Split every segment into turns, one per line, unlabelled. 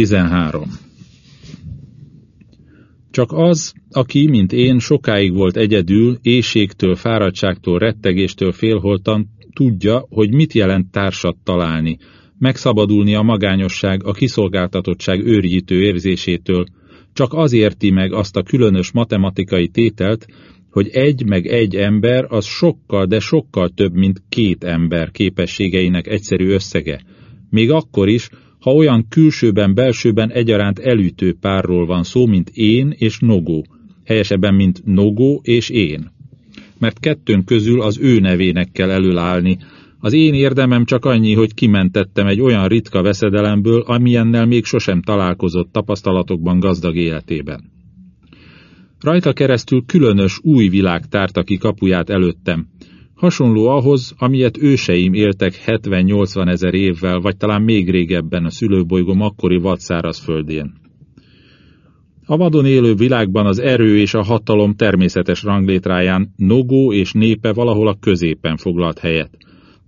13. Csak az, aki, mint én, sokáig volt egyedül, éjségtől, fáradtságtól, rettegéstől félholtan, tudja, hogy mit jelent társat találni, megszabadulni a magányosság, a kiszolgáltatottság őrjítő érzésétől, csak az érti meg azt a különös matematikai tételt, hogy egy meg egy ember az sokkal, de sokkal több, mint két ember képességeinek egyszerű összege. Még akkor is, ha olyan külsőben, belsőben egyaránt elütő párról van szó, mint én és Nogó, helyesebben, mint Nogó és én. Mert kettőnk közül az ő nevének kell előállni. Az én érdemem csak annyi, hogy kimentettem egy olyan ritka veszedelemből, amilyennel még sosem találkozott tapasztalatokban gazdag életében. Rajta keresztül különös új világ tárta ki kapuját előttem, hasonló ahhoz, amilyet őseim éltek 70-80 ezer évvel, vagy talán még régebben a szülőbolygom akkori vadszáraz földén. A vadon élő világban az erő és a hatalom természetes ranglétráján Nogó és népe valahol a középen foglalt helyet,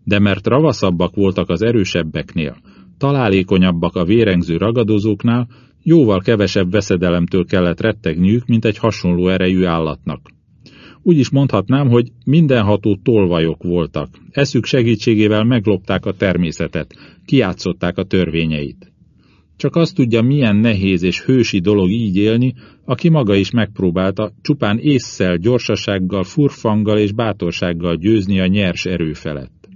de mert ravaszabbak voltak az erősebbeknél, találékonyabbak a vérengző ragadozóknál, jóval kevesebb veszedelemtől kellett rettegniük, mint egy hasonló erejű állatnak. Úgy is mondhatnám, hogy mindenható tolvajok voltak. Eszük segítségével meglopták a természetet, kiátszották a törvényeit. Csak azt tudja, milyen nehéz és hősi dolog így élni, aki maga is megpróbálta csupán észszel, gyorsasággal, furfanggal és bátorsággal győzni a nyers erő felett.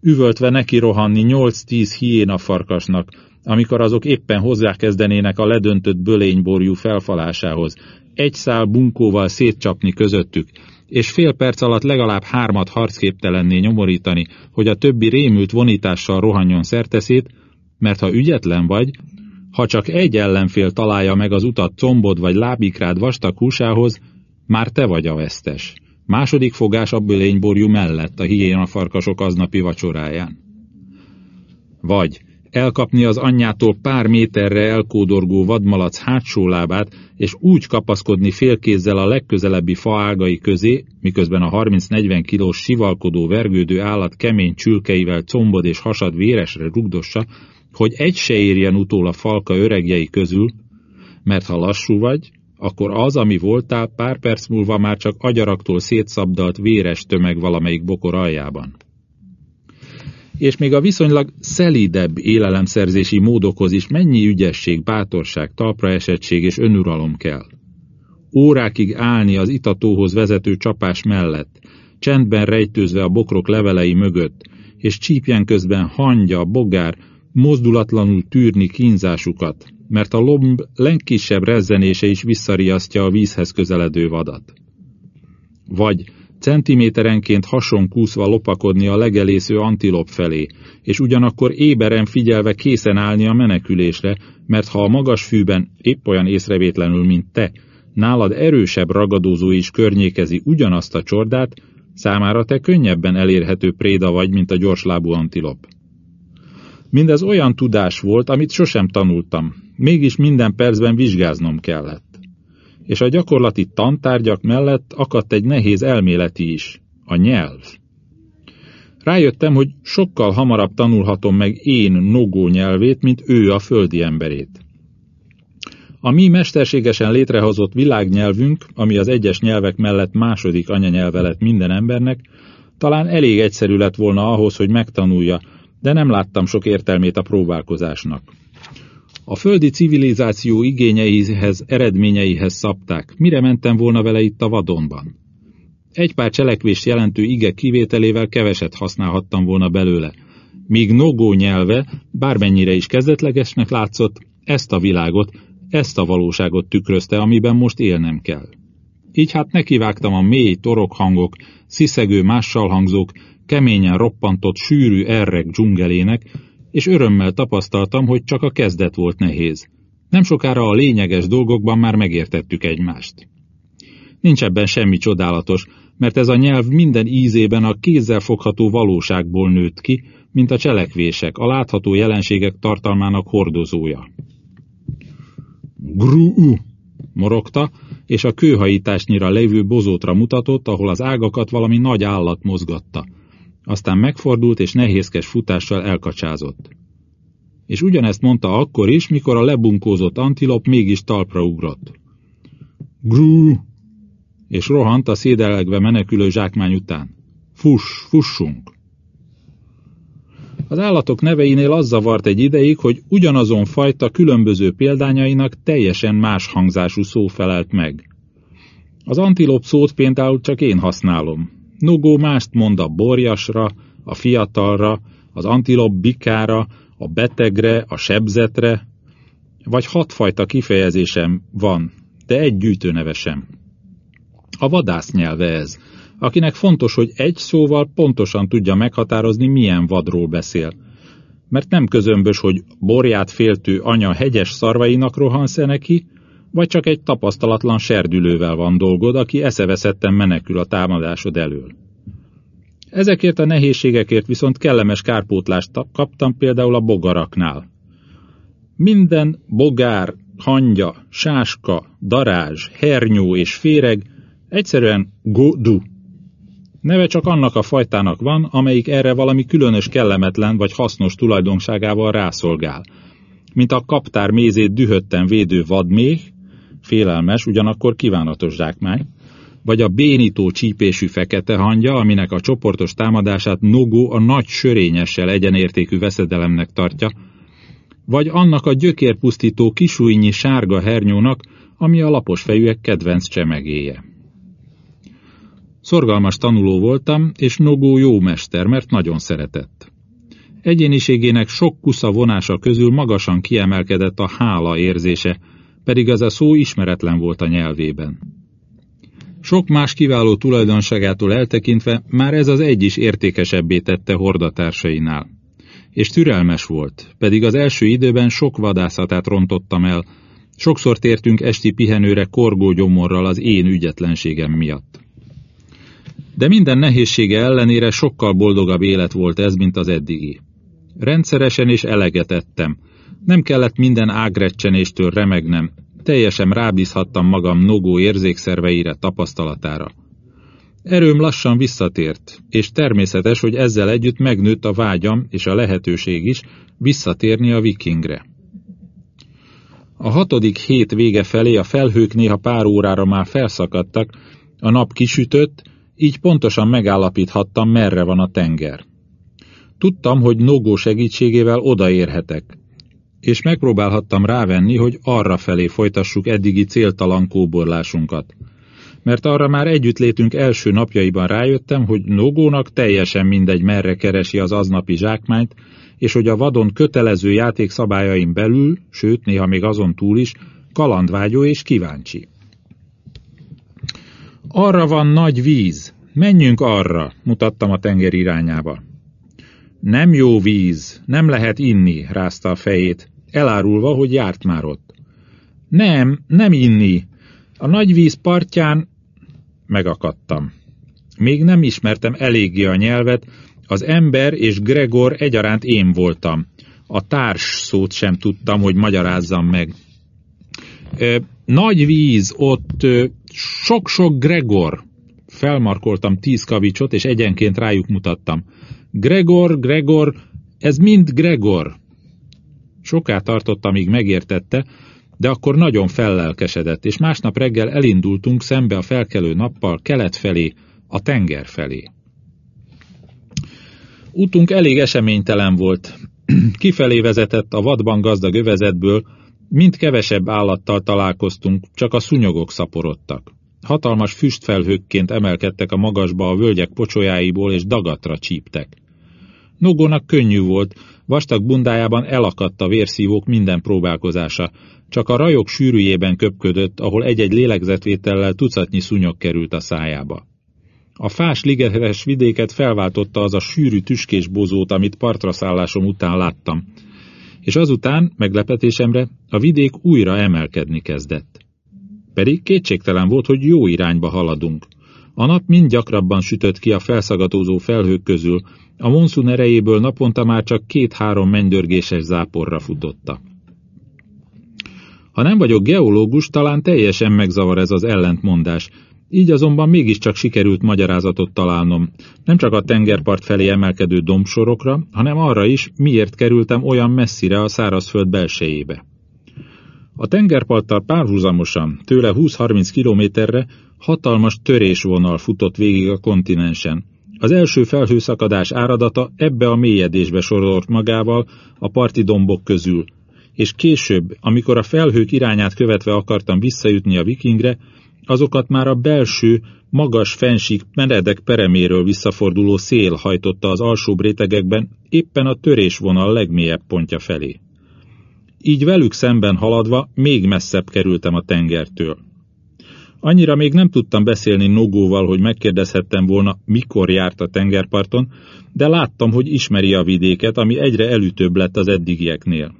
Üvöltve neki rohanni nyolc-tíz hiéna farkasnak, amikor azok éppen hozzákezdenének a ledöntött bölényborjú felfalásához, egy szál bunkóval szétcsapni közöttük, és fél perc alatt legalább hármat harcképtelenné nyomorítani, hogy a többi rémült vonítással rohanjon szerteszét, mert ha ügyetlen vagy, ha csak egy ellenfél találja meg az utat combod vagy lábikrád vastag húsához, már te vagy a vesztes. Második fogás a bölényborjú mellett a hiéna farkasok aznapi vacsoráján. Vagy elkapni az anyjától pár méterre elkódorgó vadmalac hátsó lábát, és úgy kapaszkodni félkézzel a legközelebbi faágai közé, miközben a 30-40 kilós sivalkodó vergődő állat kemény csülkeivel combod és hasad véresre rugdossa, hogy egy se érjen utól a falka öregjei közül, mert ha lassú vagy, akkor az, ami voltál, pár perc múlva már csak agyaraktól szétszabdalt véres tömeg valamelyik bokor aljában és még a viszonylag szelídebb élelemszerzési módokhoz is mennyi ügyesség, bátorság, talpraesettség és önuralom kell. Órákig állni az itatóhoz vezető csapás mellett, csendben rejtőzve a bokrok levelei mögött, és csípjen közben hangya, bogár, mozdulatlanul tűrni kínzásukat, mert a lomb legkisebb rezzenése is visszariasztja a vízhez közeledő vadat. Vagy centiméterenként hason kúszva lopakodni a legelésző antilop felé, és ugyanakkor éberen figyelve készen állni a menekülésre, mert ha a magas fűben épp olyan észrevétlenül, mint te, nálad erősebb ragadozó is környékezi ugyanazt a csordát, számára te könnyebben elérhető préda vagy, mint a gyorslábú antilop. Mindez olyan tudás volt, amit sosem tanultam, mégis minden percben vizsgáznom kellett és a gyakorlati tantárgyak mellett akadt egy nehéz elméleti is, a nyelv. Rájöttem, hogy sokkal hamarabb tanulhatom meg én Nogó nyelvét, mint ő a földi emberét. A mi mesterségesen létrehozott világnyelvünk, ami az egyes nyelvek mellett második anyanyelve lett minden embernek, talán elég egyszerű lett volna ahhoz, hogy megtanulja, de nem láttam sok értelmét a próbálkozásnak. A földi civilizáció igényeihez, eredményeihez szabták. Mire mentem volna vele itt a vadonban? Egy pár cselekvés jelentő ige kivételével keveset használhattam volna belőle. Míg Nogó nyelve, bármennyire is kezdetlegesnek látszott, ezt a világot, ezt a valóságot tükrözte, amiben most élnem kell. Így hát nekivágtam a mély torokhangok, sziszegő mássalhangzók, keményen roppantott, sűrű errek dzsungelének, és örömmel tapasztaltam, hogy csak a kezdet volt nehéz. Nem sokára a lényeges dolgokban már megértettük egymást. Nincs ebben semmi csodálatos, mert ez a nyelv minden ízében a kézzel fogható valóságból nőtt ki, mint a cselekvések, a látható jelenségek tartalmának hordozója. Gru-u! morogta, és a kőhajításnyira levő bozótra mutatott, ahol az ágakat valami nagy állat mozgatta. Aztán megfordult, és nehézkes futással elkacsázott. És ugyanezt mondta akkor is, mikor a lebunkózott antilop mégis talpra ugrott. Grú! És rohant a szédelegve menekülő zsákmány után. Fuss, fussunk! Az állatok neveinél az zavart egy ideig, hogy ugyanazon fajta különböző példányainak teljesen más hangzású szó felelt meg. Az antilop szót például csak én használom. Nogó mást mond a borjasra, a fiatalra, az antilop bikára, a betegre, a sebzetre, vagy hatfajta kifejezésem van, de egy gyűjtőneve sem. A vadász nyelve ez, akinek fontos, hogy egy szóval pontosan tudja meghatározni, milyen vadról beszél. Mert nem közömbös, hogy borját féltő anya hegyes szarvainak rohansz -e neki, vagy csak egy tapasztalatlan serdülővel van dolgod, aki eszeveszetten menekül a támadásod elől. Ezekért a nehézségekért viszont kellemes kárpótlást kaptam például a bogaraknál. Minden bogár, hangya, sáska, darázs, hernyó és féreg egyszerűen godu. Neve csak annak a fajtának van, amelyik erre valami különös kellemetlen vagy hasznos tulajdonságával rászolgál. Mint a kaptár mézét dühötten védő vadméh, félelmes, ugyanakkor kívánatos zsákmány, vagy a bénító csípésű fekete hangya, aminek a csoportos támadását Nogó a nagy sörényessel egyenértékű veszedelemnek tartja, vagy annak a gyökérpusztító kisújnyi sárga hernyónak, ami a lapos fejűek kedvenc csemegéje. Szorgalmas tanuló voltam, és Nogó jó mester, mert nagyon szeretett. Egyéniségének sok kusza vonása közül magasan kiemelkedett a hála érzése, pedig ez a szó ismeretlen volt a nyelvében. Sok más kiváló tulajdonságától eltekintve már ez az egy is értékesebbé tette hordatársainál. És türelmes volt, pedig az első időben sok vadászatát rontottam el, sokszor tértünk esti pihenőre korgó gyomorral az én ügyetlenségem miatt. De minden nehézsége ellenére sokkal boldogabb élet volt ez, mint az eddigi. Rendszeresen és eleget ettem. Nem kellett minden ágrecsenéstől remegnem, teljesen rábízhattam magam nogó érzékszerveire, tapasztalatára. Erőm lassan visszatért, és természetes, hogy ezzel együtt megnőtt a vágyam és a lehetőség is visszatérni a vikingre. A hatodik hét vége felé a felhők néha pár órára már felszakadtak, a nap kisütött, így pontosan megállapíthattam, merre van a tenger. Tudtam, hogy Nogó segítségével odaérhetek, és megpróbálhattam rávenni, hogy arra felé folytassuk eddigi céltalan kóborlásunkat. Mert arra már együttlétünk első napjaiban rájöttem, hogy Nogónak teljesen mindegy merre keresi az aznapi zsákmányt, és hogy a vadon kötelező játékszabályain belül, sőt néha még azon túl is, kalandvágyó és kíváncsi. Arra van nagy víz, menjünk arra, mutattam a tenger irányába. Nem jó víz, nem lehet inni, rázta a fejét, elárulva, hogy járt már ott. Nem, nem inni. A nagy víz partján megakadtam. Még nem ismertem eléggé a nyelvet, az ember és Gregor egyaránt én voltam. A társ szót sem tudtam, hogy magyarázzam meg. Ö, nagy víz, ott sok-sok Gregor. Felmarkoltam tíz kavicsot, és egyenként rájuk mutattam. Gregor, Gregor, ez mind Gregor. Soká tartott, amíg megértette, de akkor nagyon fellelkesedett, és másnap reggel elindultunk szembe a felkelő nappal kelet felé, a tenger felé. Útunk elég eseménytelen volt. Kifelé vezetett a vadban gazdag övezetből, mind kevesebb állattal találkoztunk, csak a szúnyogok szaporodtak. Hatalmas füstfelhőkként emelkedtek a magasba a völgyek pocsolyáiból, és dagatra csíptek. Nogónak könnyű volt, vastag bundájában elakadt a vérszívók minden próbálkozása, csak a rajok sűrűjében köpködött, ahol egy-egy lélegzetvétellel tucatnyi szúnyog került a szájába. A fás ligetes vidéket felváltotta az a sűrű tüskés bozót, amit partraszállásom után láttam, és azután, meglepetésemre, a vidék újra emelkedni kezdett. Pedig kétségtelen volt, hogy jó irányba haladunk. A nap mind gyakrabban sütött ki a felszagatózó felhők közül, a monszun erejéből naponta már csak két-három mennydörgéses záporra futotta. Ha nem vagyok geológus, talán teljesen megzavar ez az ellentmondás, Így azonban mégiscsak sikerült magyarázatot találnom, nem csak a tengerpart felé emelkedő dombsorokra, hanem arra is, miért kerültem olyan messzire a szárazföld belsejébe. A tengerparttal párhuzamosan, tőle 20-30 kilométerre hatalmas törésvonal futott végig a kontinensen. Az első felhőszakadás áradata ebbe a mélyedésbe sorolt magával a parti dombok közül, és később, amikor a felhők irányát követve akartam visszajutni a vikingre, azokat már a belső, magas fensík meredek pereméről visszaforduló szél hajtotta az alsó rétegekben éppen a törésvonal legmélyebb pontja felé. Így velük szemben haladva még messzebb kerültem a tengertől. Annyira még nem tudtam beszélni Nogóval, hogy megkérdezhettem volna, mikor járt a tengerparton, de láttam, hogy ismeri a vidéket, ami egyre elütőbb lett az eddigieknél.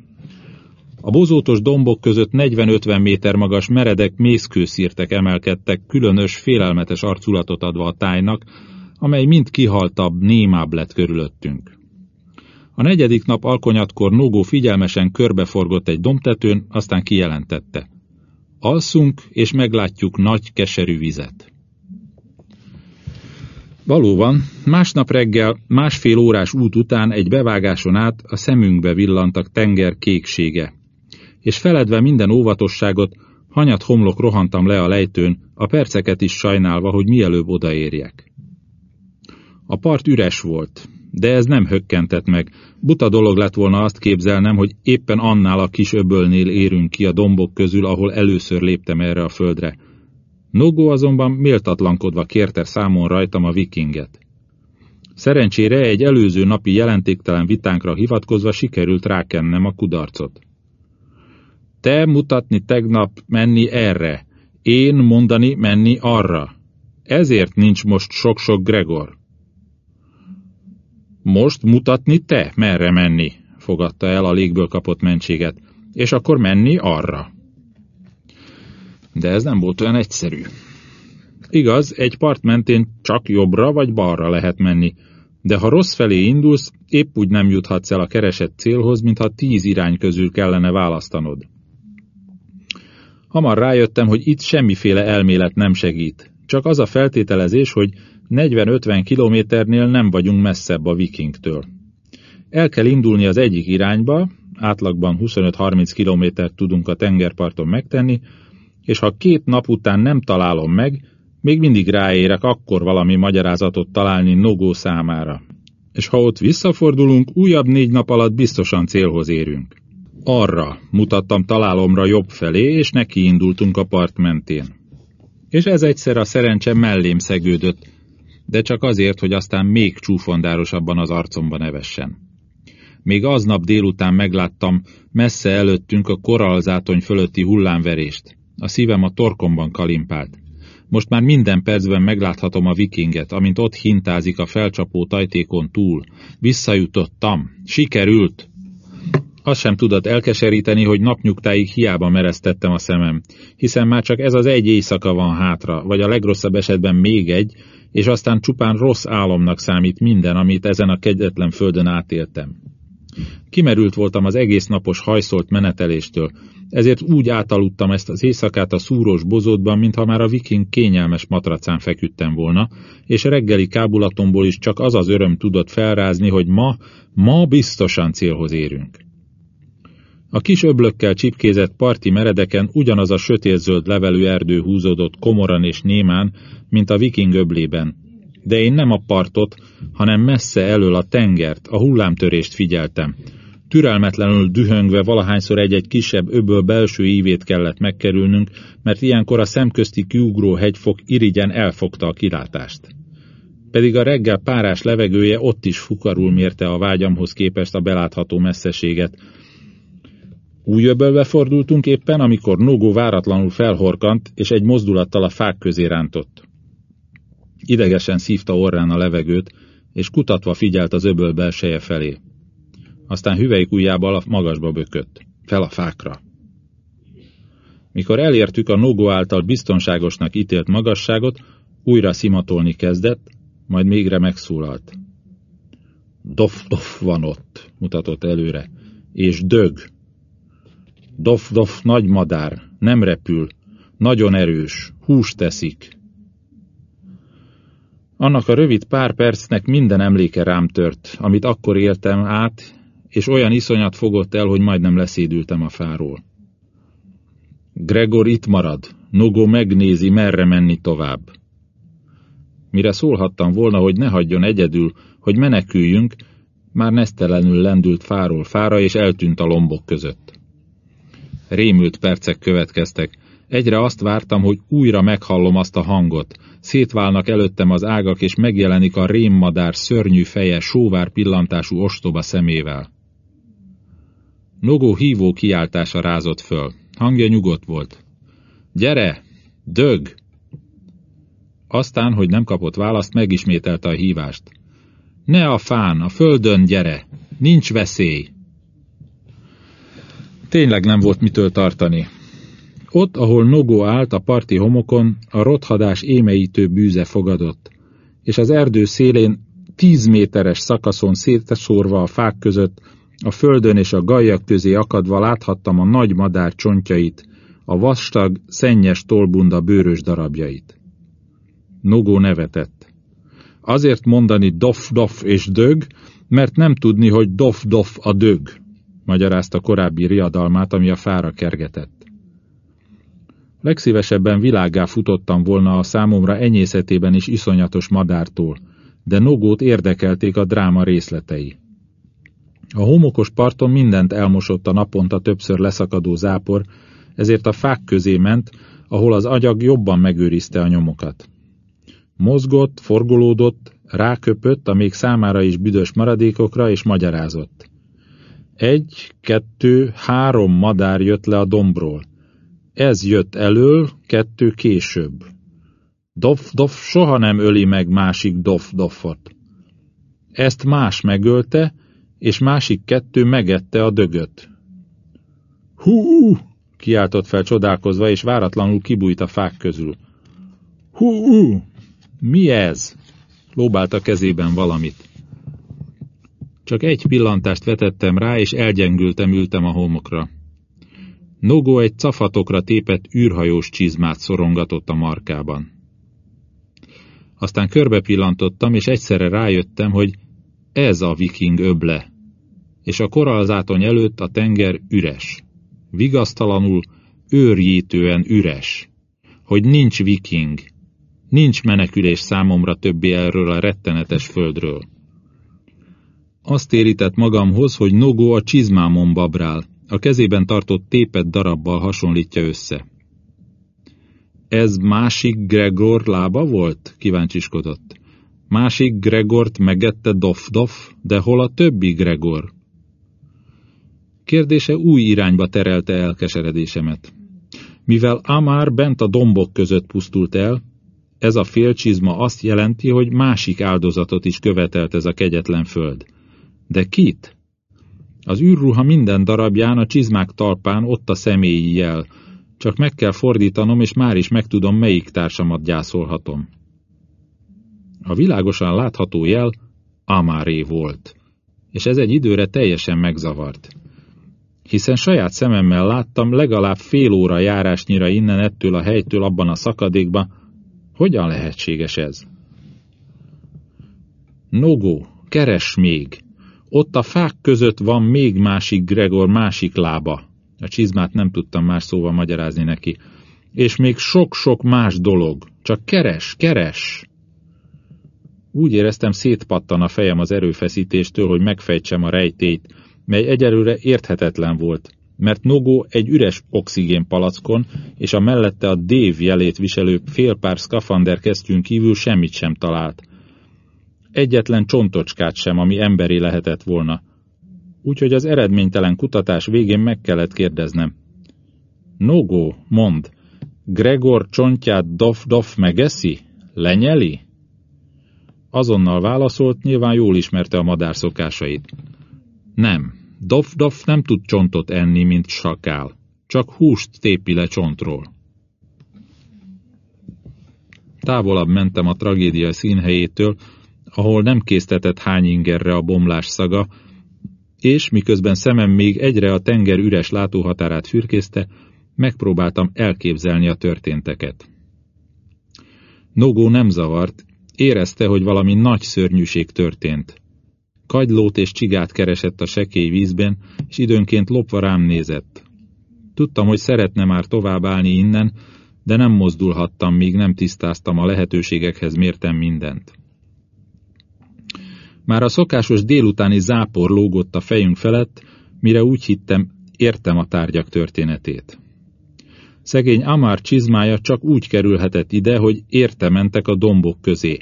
A bozótos dombok között 40-50 méter magas meredek mészkőszírtek emelkedtek, különös, félelmetes arculatot adva a tájnak, amely mind kihaltabb, némább lett körülöttünk. A negyedik nap alkonyatkor Nogó figyelmesen körbeforgott egy domtetőn, aztán kijelentette. Alszunk, és meglátjuk nagy, keserű vizet. Valóban, másnap reggel, másfél órás út után egy bevágáson át a szemünkbe villantak tenger kéksége, és feledve minden óvatosságot, hanyat homlok rohantam le a lejtőn, a perceket is sajnálva, hogy mielőbb odaérjek. A part üres volt, de ez nem hökkentett meg. Buta dolog lett volna azt képzelnem, hogy éppen annál a kis öbölnél érünk ki a dombok közül, ahol először léptem erre a földre. Nogó azonban méltatlankodva kérte számon rajtam a vikinget. Szerencsére egy előző napi jelentéktelen vitánkra hivatkozva sikerült rákennem a kudarcot. Te mutatni tegnap menni erre, én mondani menni arra. Ezért nincs most sok-sok Gregor. Most mutatni te, merre menni, fogadta el a légből kapott mentséget, és akkor menni arra. De ez nem volt olyan egyszerű. Igaz, egy part mentén csak jobbra vagy balra lehet menni, de ha rossz felé indulsz, épp úgy nem juthatsz el a keresett célhoz, mintha tíz irány közül kellene választanod. Hamar rájöttem, hogy itt semmiféle elmélet nem segít. Csak az a feltételezés, hogy 40-50 kilométernél nem vagyunk messzebb a vikingtől. El kell indulni az egyik irányba, átlagban 25-30 kilométert tudunk a tengerparton megtenni, és ha két nap után nem találom meg, még mindig ráérek akkor valami magyarázatot találni Nogó számára. És ha ott visszafordulunk, újabb négy nap alatt biztosan célhoz érünk. Arra mutattam találomra jobb felé, és neki indultunk a part mentén. És ez egyszer a szerencse mellém szegődött, de csak azért, hogy aztán még csúfondárosabban az arcomba nevessen. Még aznap délután megláttam messze előttünk a koralzátony fölötti hullámverést. A szívem a torkomban kalimpált. Most már minden percben megláthatom a vikinget, amint ott hintázik a felcsapó tajtékon túl. Visszajutottam. Sikerült! Azt sem tudott elkeseríteni, hogy napnyugtáig hiába mereztettem a szemem, hiszen már csak ez az egy éjszaka van hátra, vagy a legrosszabb esetben még egy, és aztán csupán rossz álomnak számít minden, amit ezen a kegyetlen földön átéltem. Kimerült voltam az egész napos hajszolt meneteléstől, ezért úgy átaludtam ezt az éjszakát a szúrós bozótban, mintha már a viking kényelmes matracán feküdtem volna, és reggeli kábulatomból is csak az az öröm tudott felrázni, hogy ma, ma biztosan célhoz érünk. A kis öblökkel csipkézett parti meredeken ugyanaz a sötétzöld levelű erdő húzódott komoran és némán, mint a viking öblében. De én nem a partot, hanem messze elől a tengert, a hullámtörést figyeltem. Türelmetlenül dühöngve valahányszor egy-egy kisebb öböl belső ívét kellett megkerülnünk, mert ilyenkor a szemközti kiugró hegyfok irigyen elfogta a kilátást. Pedig a reggel párás levegője ott is fukarul mérte a vágyamhoz képest a belátható messzeséget, új öbölbe fordultunk éppen, amikor Nogó váratlanul felhorkant, és egy mozdulattal a fák közé rántott. Idegesen szívta orrán a levegőt, és kutatva figyelt az öböl belseje felé. Aztán hüvelykujjával a magasba bökött, fel a fákra. Mikor elértük a Nogó által biztonságosnak ítélt magasságot, újra szimatolni kezdett, majd mégre megszólalt. Dof-dof van ott, mutatott előre, és dög. Dof-dof nagy madár, nem repül, nagyon erős, húst teszik. Annak a rövid pár percnek minden emléke rám tört, amit akkor éltem át, és olyan iszonyat fogott el, hogy majdnem leszédültem a fáról. Gregor itt marad, Nogo megnézi, merre menni tovább. Mire szólhattam volna, hogy ne hagyjon egyedül, hogy meneküljünk, már nesztelenül lendült fáról fára, és eltűnt a lombok között. Rémült percek következtek. Egyre azt vártam, hogy újra meghallom azt a hangot. Szétválnak előttem az ágak, és megjelenik a rémmadár szörnyű feje sóvár pillantású ostoba szemével. Nogó hívó kiáltása rázott föl. Hangja nyugodt volt. Gyere! Dög! Aztán, hogy nem kapott választ, megismételte a hívást. Ne a fán, a földön gyere! Nincs veszély! Tényleg nem volt mitől tartani. Ott, ahol Nogó állt a parti homokon, a rothadás émeítő bűze fogadott, és az erdő szélén tíz méteres szakaszon széteszórva a fák között, a földön és a gajak közé akadva láthattam a nagy madár csontjait, a vastag, szennyes tolbunda bőrös darabjait. Nogó nevetett. Azért mondani dof-dof és dög, mert nem tudni, hogy dof-dof a dög, magyarázta korábbi riadalmát, ami a fára kergetett. Legszívesebben világá futottam volna a számomra enyészetében is iszonyatos madártól, de Nogót érdekelték a dráma részletei. A homokos parton mindent elmosott a naponta többször leszakadó zápor, ezért a fák közé ment, ahol az agyag jobban megőrizte a nyomokat. Mozgott, forgolódott, ráköpött a még számára is büdös maradékokra, és magyarázott. Egy, kettő, három madár jött le a dombról. Ez jött elől, kettő később. Dof-dof soha nem öli meg másik dof-dofot. Ezt más megölte, és másik kettő megette a dögöt. Hú! kiáltott fel csodálkozva, és váratlanul kibújt a fák közül. Hú! Mi ez? Lóbált a kezében valamit. Csak egy pillantást vetettem rá, és elgyengültem ültem a homokra. Nogó egy cafatokra tépett űrhajós csizmát szorongatott a markában. Aztán körbe pillantottam, és egyszerre rájöttem, hogy ez a viking öble, és a koralzátony előtt a tenger üres. Vigasztalanul, őrjítően üres, hogy nincs viking, nincs menekülés számomra többé erről a rettenetes földről. Azt érített magamhoz, hogy Nogó a csizmámon babrál, a kezében tartott tépet darabbal hasonlítja össze. Ez másik Gregor lába volt? kíváncsiskodott. Másik Gregort megette Dof-Dof, de hol a többi Gregor? Kérdése új irányba terelte elkeseredésemet. Mivel Amár bent a dombok között pusztult el, ez a félcsizma azt jelenti, hogy másik áldozatot is követelt ez a kegyetlen föld. De kit? Az űrruha minden darabján a csizmák talpán ott a személyi jel, csak meg kell fordítanom, és már is megtudom, melyik társamat gyászolhatom. A világosan látható jel Amáré volt, és ez egy időre teljesen megzavart. Hiszen saját szememmel láttam legalább fél óra járásnyira innen ettől a helytől abban a szakadékba, hogyan lehetséges ez? Nogó, keres még! Ott a fák között van még másik Gregor másik lába. A csizmát nem tudtam más szóval magyarázni neki. És még sok-sok más dolog. Csak keres, keres! Úgy éreztem, szétpattan a fejem az erőfeszítéstől, hogy megfejtsem a rejtét, mely egyelőre érthetetlen volt, mert Nogó egy üres oxigénpalackon és a mellette a Dév jelét viselő félpár szkafander kesztyűn kívül semmit sem talált, egyetlen csontocskát sem, ami emberi lehetett volna. Úgyhogy az eredménytelen kutatás végén meg kellett kérdeznem. Nogó, mond, Gregor csontját dof-dof megeszi? Lenyeli? Azonnal válaszolt, nyilván jól ismerte a madár szokásait. Nem, dof-dof nem tud csontot enni, mint sakál. Csak húst tépi le csontról. Távolabb mentem a tragédia színhelyétől, ahol nem késztetett hány ingerre a bomlás szaga, és miközben szemem még egyre a tenger üres látóhatárát fürkészte, megpróbáltam elképzelni a történteket. Nogó nem zavart, Érezte, hogy valami nagy szörnyűség történt. Kagylót és csigát keresett a sekély vízben, és időnként lopva rám nézett. Tudtam, hogy szeretne már tovább állni innen, de nem mozdulhattam, míg nem tisztáztam a lehetőségekhez mértem mindent. Már a szokásos délutáni zápor lógott a fejünk felett, mire úgy hittem, értem a tárgyak történetét. Szegény Amár csizmája csak úgy kerülhetett ide, hogy érte mentek a dombok közé.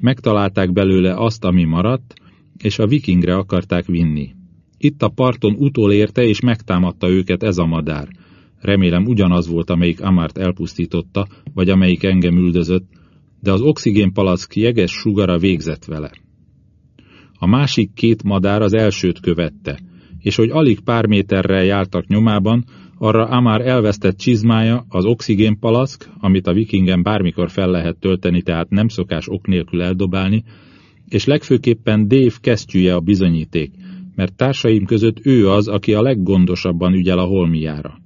Megtalálták belőle azt, ami maradt, és a vikingre akarták vinni. Itt a parton utolérte és megtámadta őket ez a madár. Remélem ugyanaz volt, amelyik Amárt elpusztította, vagy amelyik engem üldözött, de az oxigénpalack jeges sugara végzett vele. A másik két madár az elsőt követte, és hogy alig pár méterrel jártak nyomában, arra Amár elvesztett csizmája, az oxigénpalack, amit a vikingen bármikor fel lehet tölteni, tehát nem szokás ok nélkül eldobálni, és legfőképpen Dave kesztyűje a bizonyíték, mert társaim között ő az, aki a leggondosabban ügyel a holmiára.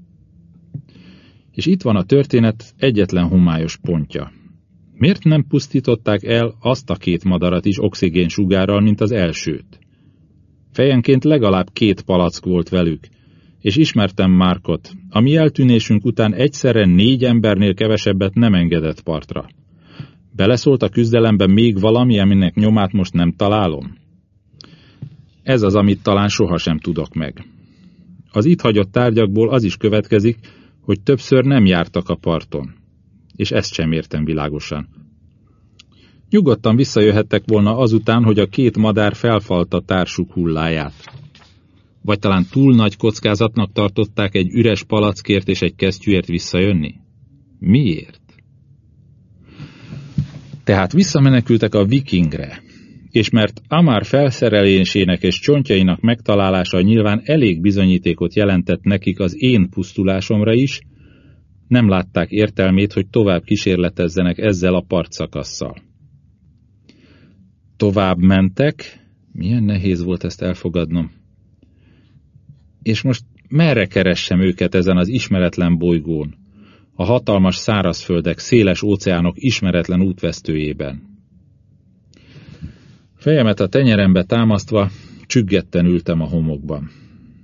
És itt van a történet egyetlen homályos pontja. Miért nem pusztították el azt a két madarat is oxigén sugárral, mint az elsőt? Fejenként legalább két palack volt velük, és ismertem Márkot, a mi eltűnésünk után egyszerre négy embernél kevesebbet nem engedett partra. Beleszólt a küzdelemben még valami, aminek nyomát most nem találom? Ez az, amit talán sohasem tudok meg. Az itt hagyott tárgyakból az is következik, hogy többször nem jártak a parton. És ezt sem értem világosan. Nyugodtan visszajöhettek volna azután, hogy a két madár felfalta társuk hulláját. Vagy talán túl nagy kockázatnak tartották egy üres palackért és egy kesztyűért visszajönni? Miért? Tehát visszamenekültek a vikingre, és mert Amár felszerelésének és csontjainak megtalálása nyilván elég bizonyítékot jelentett nekik az én pusztulásomra is, nem látták értelmét, hogy tovább kísérletezzenek ezzel a partszakasszal. Tovább mentek, milyen nehéz volt ezt elfogadnom. És most merre keressem őket ezen az ismeretlen bolygón, a hatalmas szárazföldek, széles óceánok ismeretlen útvesztőjében? Fejemet a tenyerembe támasztva, csüggetten ültem a homokban.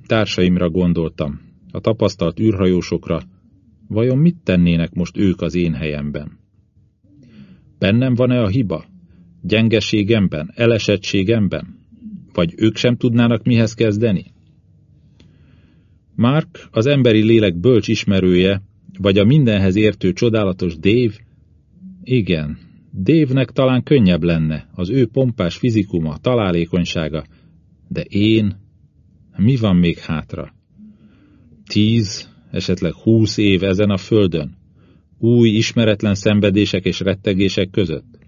Társaimra gondoltam, a tapasztalt űrhajósokra, vajon mit tennének most ők az én helyemben? Bennem van-e a hiba? Gyengeségemben? Elesettségemben? Vagy ők sem tudnának mihez kezdeni? Mark, az emberi lélek bölcs ismerője, vagy a mindenhez értő csodálatos Dave? Igen, Dévnek talán könnyebb lenne, az ő pompás fizikuma, találékonysága, de én, mi van még hátra? Tíz, esetleg húsz év ezen a földön? Új, ismeretlen szenvedések és rettegések között?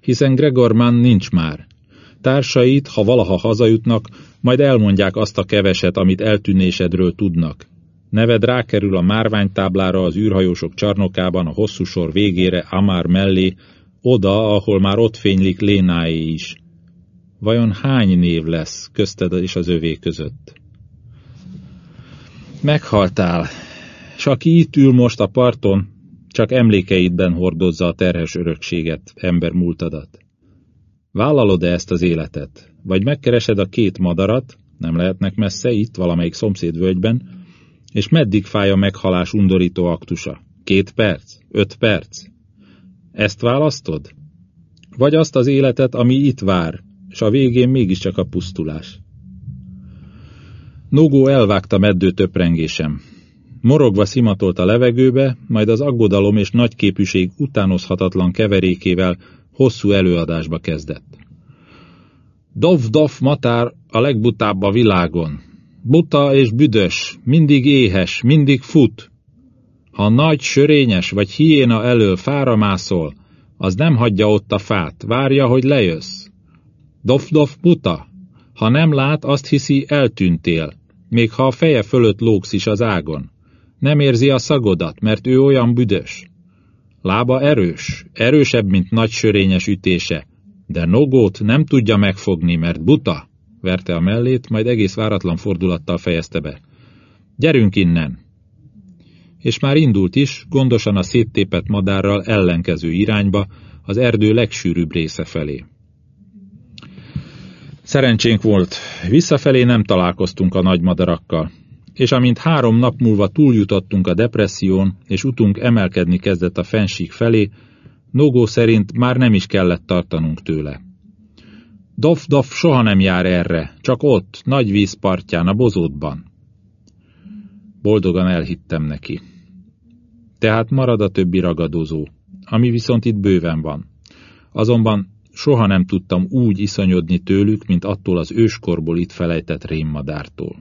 Hiszen Gregor Mann nincs már. Társait, ha valaha hazajutnak, majd elmondják azt a keveset, amit eltűnésedről tudnak. Neved rákerül a márványtáblára az űrhajósok csarnokában a hosszú sor végére Amár mellé, oda, ahol már ott fénylik Lénáé is. Vajon hány név lesz közted és az övé között? Meghaltál, s aki itt ül most a parton, csak emlékeidben hordozza a terhes örökséget, ember múltadat. Vállalod-e ezt az életet? Vagy megkeresed a két madarat, nem lehetnek messze itt, valamelyik szomszédvölgyben, és meddig fáj a meghalás undorító aktusa? Két perc? Öt perc? Ezt választod? Vagy azt az életet, ami itt vár, és a végén mégiscsak a pusztulás? Nogó elvágta meddő töprengésem. Morogva szimatolt a levegőbe, majd az aggodalom és nagyképűség utánozhatatlan keverékével hosszú előadásba kezdett. Dov-dov matár a legbutább a világon, Buta és büdös, mindig éhes, mindig fut. Ha nagy, sörényes vagy hiéna elől fára mászol, az nem hagyja ott a fát, várja, hogy lejössz. Dof-dof buta, ha nem lát, azt hiszi, eltűntél, még ha a feje fölött lógsz is az ágon. Nem érzi a szagodat, mert ő olyan büdös. Lába erős, erősebb, mint nagy sörényes ütése, de nogót nem tudja megfogni, mert buta verte a mellét, majd egész váratlan fordulattal fejezte be. Gyerünk innen! És már indult is, gondosan a széttépett madárral ellenkező irányba, az erdő legsűrűbb része felé. Szerencsénk volt, visszafelé nem találkoztunk a nagymadarakkal, és amint három nap múlva túljutottunk a depresszión, és utunk emelkedni kezdett a fensík felé, Nogó szerint már nem is kellett tartanunk tőle. Dof-dof soha nem jár erre, csak ott, nagy vízpartján, a bozótban. Boldogan elhittem neki. Tehát marad a többi ragadozó, ami viszont itt bőven van. Azonban soha nem tudtam úgy iszonyodni tőlük, mint attól az őskorból itt felejtett rémmadártól.